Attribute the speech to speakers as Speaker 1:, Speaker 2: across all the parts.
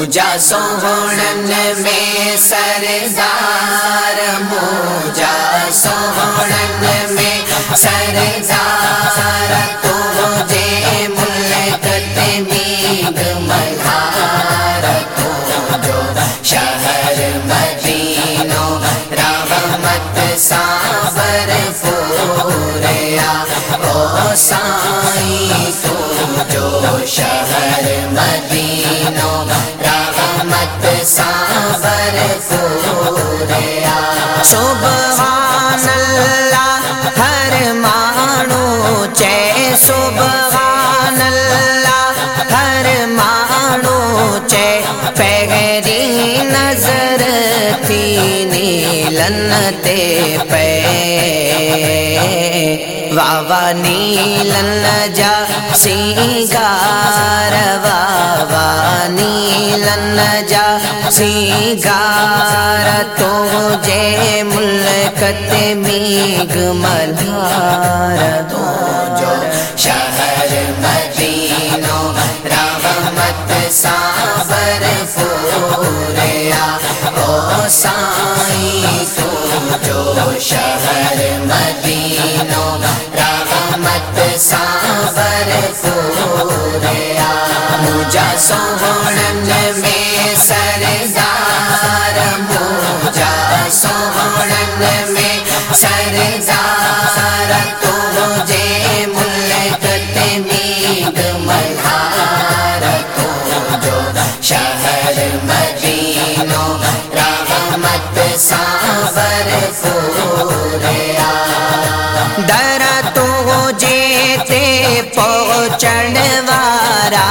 Speaker 1: موجا سوہن میں سردار موجا سوہن میں سردار، تو ملک تمیگ ملہار، تو شہر مدینو رحمت سابر او سائی تو جو شہر مدینو رحمت پہری نظر تھی نیلن تے پہ واوا نیلن جا، سنگار واوا نیلن جا، سنگار تو جے ملک میگ ملہار۔ تو جو شہر سابر فوریا او سائی تو جو شہر مدینو رحمت سابر فوریا۔ مجھا سوہن میں رحمت سابر فوریا در تو جیتے پہنچن وارا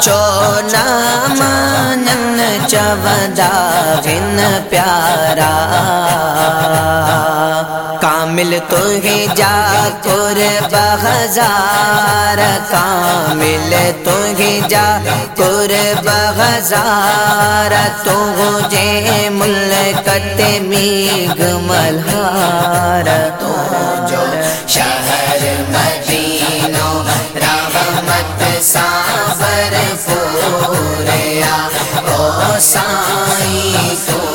Speaker 1: چونام منن چودا گن پیارا۔ کامل تو ہی جا کر بہزار کامل تو ہی جا کر بہزار تو جے ملکت میگ ملہار۔ تو جو شہر مدینو رحمت سابر فوریا او سائی تو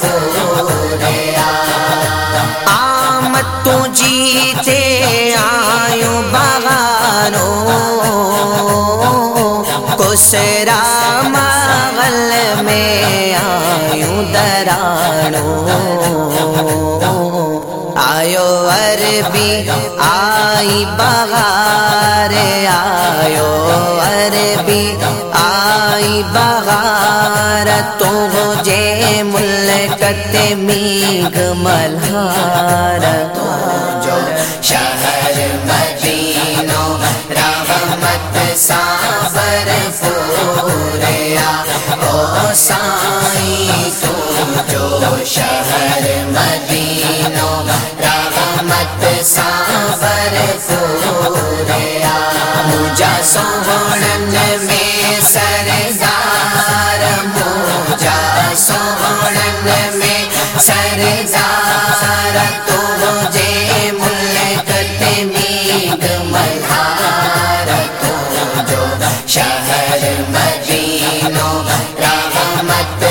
Speaker 1: سابر آمد تو جیتے آیو بغانو کسرا مغل میں آیو درانو آیو عربی، آئی بغار آیو عربی، آئی بغار تو جے ملکت میگ ملہار۔ تو جو شہر مدینو رحمت سابر فوریا او سائی تو جو شہر شہر مدینو رحمت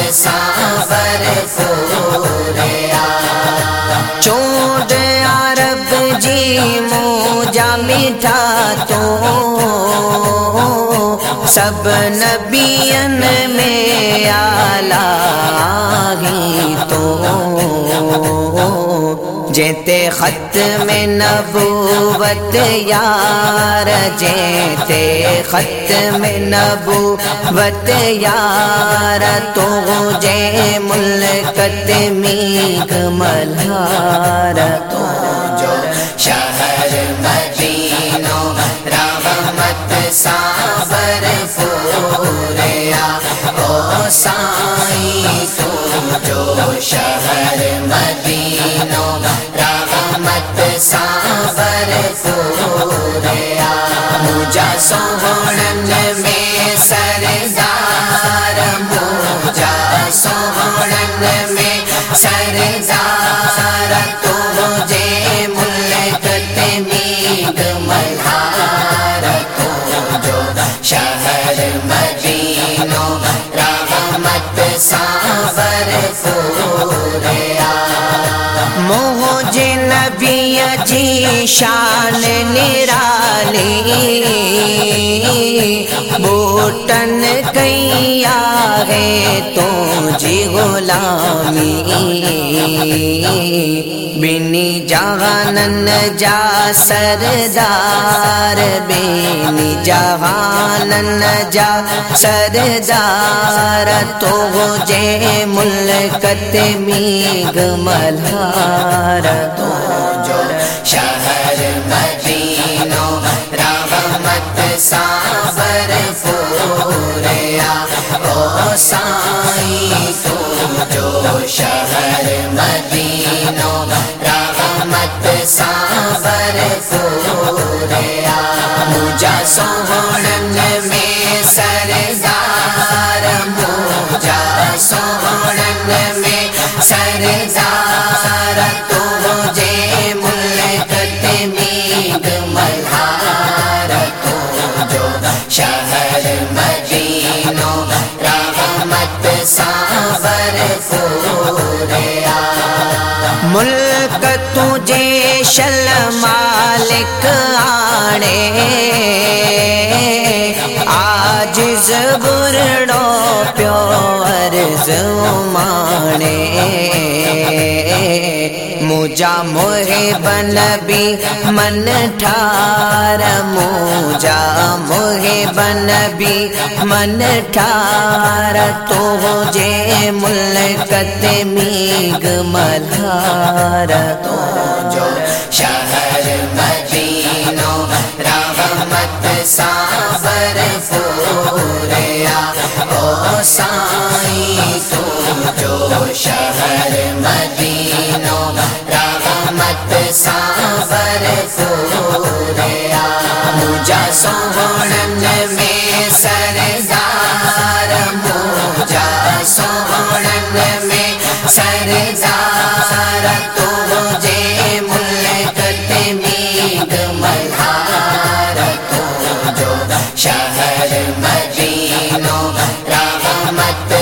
Speaker 1: چوٹ عرب جی موجا میٹھا تو سب نبین میں آلہ ہی تو جیتے خط میں نبوت، یار جیتے خط میں نبوت، یار تو جے ملکت میگ ملہار تو جو شہر رحمت صابر، فوریا، او جو شہر مدینوں، رحمت ساغر پوریا مجھا سوہن میں سردار مجھا سوہن میں سردار تو ملک تمید ملہار تو شہر مدینوں رحمت ساغر سو نبی جی شان نرالی بوٹن کیا ہے تو جی غلامی بنی جہانن جا سردار بینی جہانن جا سردار تو جے ملکت میگ ملہار تو جو شہر مدینوں رحمت سابر پوریا۔ او سائی، تو جو شہر مدینوں رحمت سابر پوریا۔ مجھا سوڑ تجھے شل مالک آنے۔ آج زبرڑو پیور زمانے۔ مجھا موہ بن بھی من ٹھار مجھا موہ بن بھی من ٹھار تو جے ملکت میگ ملہار تو جو شہر مدینوں رحمت ساور پوریا او سائی تو جو شہر مدینوں رحمت ساور پوریا مجھا سوہن میں سردار مجھا سوہن میں سردار تو مجھے ملک ملہار تو جو شہر مدینوں رحمت